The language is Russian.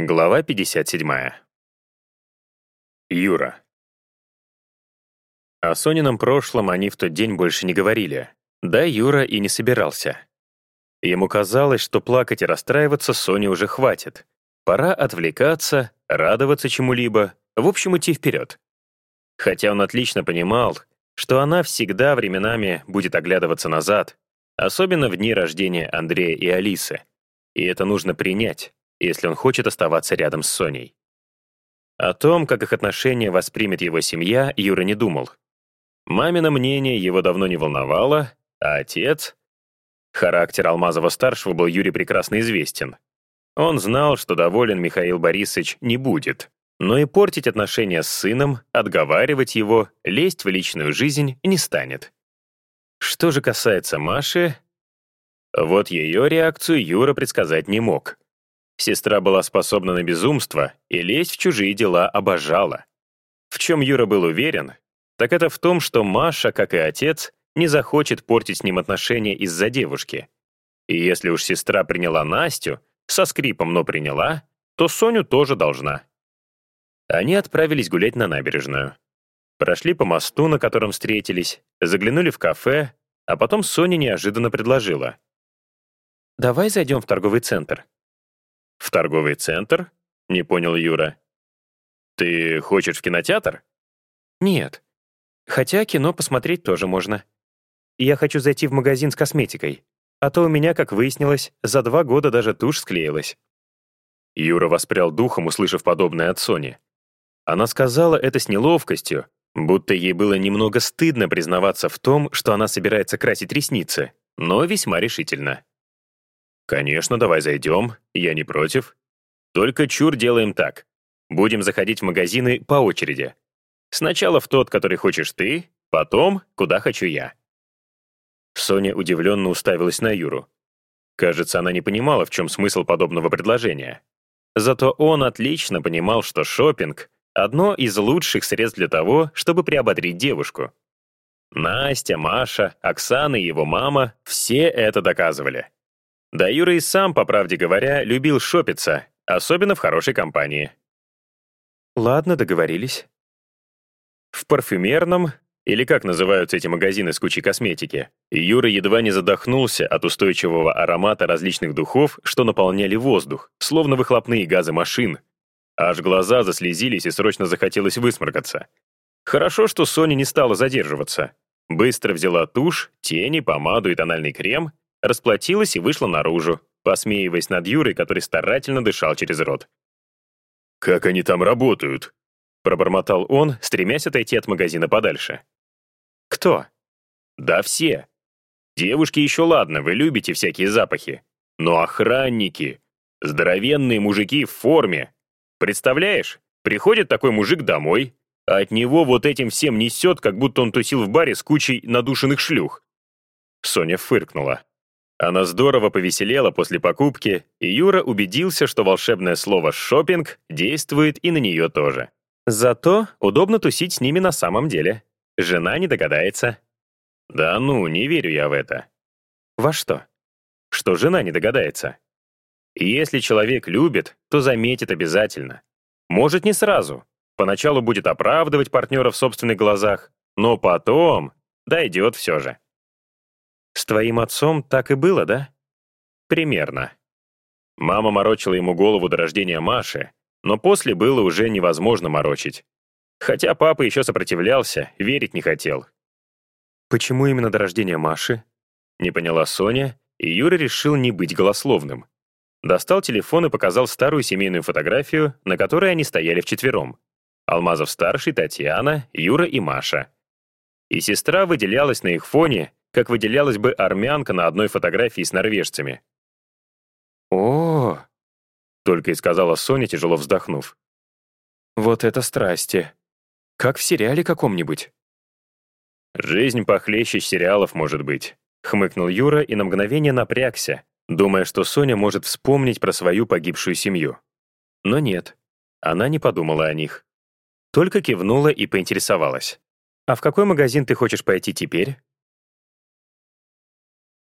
Глава 57. Юра. О Сонином прошлом они в тот день больше не говорили. Да, Юра и не собирался. Ему казалось, что плакать и расстраиваться Соне уже хватит. Пора отвлекаться, радоваться чему-либо, в общем, идти вперед. Хотя он отлично понимал, что она всегда временами будет оглядываться назад, особенно в дни рождения Андрея и Алисы. И это нужно принять если он хочет оставаться рядом с Соней. О том, как их отношения воспримет его семья, Юра не думал. Мамино мнение его давно не волновало, а отец... Характер Алмазова-старшего был Юре прекрасно известен. Он знал, что доволен Михаил Борисович не будет, но и портить отношения с сыном, отговаривать его, лезть в личную жизнь не станет. Что же касается Маши, вот ее реакцию Юра предсказать не мог. Сестра была способна на безумство и лезть в чужие дела обожала. В чем Юра был уверен, так это в том, что Маша, как и отец, не захочет портить с ним отношения из-за девушки. И если уж сестра приняла Настю, со скрипом, но приняла, то Соню тоже должна. Они отправились гулять на набережную. Прошли по мосту, на котором встретились, заглянули в кафе, а потом Соня неожиданно предложила. «Давай зайдем в торговый центр. «В торговый центр?» — не понял Юра. «Ты хочешь в кинотеатр?» «Нет. Хотя кино посмотреть тоже можно. Я хочу зайти в магазин с косметикой, а то у меня, как выяснилось, за два года даже тушь склеилась». Юра воспрял духом, услышав подобное от Сони. Она сказала это с неловкостью, будто ей было немного стыдно признаваться в том, что она собирается красить ресницы, но весьма решительно. «Конечно, давай зайдем, я не против. Только чур делаем так. Будем заходить в магазины по очереди. Сначала в тот, который хочешь ты, потом, куда хочу я». Соня удивленно уставилась на Юру. Кажется, она не понимала, в чем смысл подобного предложения. Зато он отлично понимал, что шопинг — одно из лучших средств для того, чтобы приободрить девушку. Настя, Маша, Оксана и его мама — все это доказывали. Да Юра и сам, по правде говоря, любил шопиться, особенно в хорошей компании. Ладно, договорились. В парфюмерном, или как называются эти магазины с кучей косметики, Юра едва не задохнулся от устойчивого аромата различных духов, что наполняли воздух, словно выхлопные газы машин. Аж глаза заслезились и срочно захотелось высморкаться. Хорошо, что Соня не стала задерживаться. Быстро взяла тушь, тени, помаду и тональный крем расплатилась и вышла наружу, посмеиваясь над Юрой, который старательно дышал через рот. «Как они там работают?» — пробормотал он, стремясь отойти от магазина подальше. «Кто?» «Да все. Девушки еще ладно, вы любите всякие запахи. Но охранники, здоровенные мужики в форме. Представляешь, приходит такой мужик домой, а от него вот этим всем несет, как будто он тусил в баре с кучей надушенных шлюх». Соня фыркнула. Она здорово повеселела после покупки, и Юра убедился, что волшебное слово «шопинг» действует и на нее тоже. Зато удобно тусить с ними на самом деле. Жена не догадается. Да ну, не верю я в это. Во что? Что жена не догадается. Если человек любит, то заметит обязательно. Может, не сразу. Поначалу будет оправдывать партнера в собственных глазах, но потом дойдет все же. Твоим отцом так и было, да? Примерно. Мама морочила ему голову до рождения Маши, но после было уже невозможно морочить. Хотя папа еще сопротивлялся, верить не хотел. Почему именно до рождения Маши? Не поняла Соня, и Юра решил не быть голословным. Достал телефон и показал старую семейную фотографию, на которой они стояли вчетвером. Алмазов-старший, Татьяна, Юра и Маша. И сестра выделялась на их фоне, как выделялась бы армянка на одной фотографии с норвежцами. «О!» — только и сказала Соня, тяжело вздохнув. «Вот это страсти! Как в сериале каком-нибудь!» «Жизнь похлеще сериалов, может быть», — хмыкнул Юра и на мгновение напрягся, думая, что Соня может вспомнить про свою погибшую семью. Но нет, она не подумала о них. Только кивнула и поинтересовалась. «А в какой магазин ты хочешь пойти теперь?»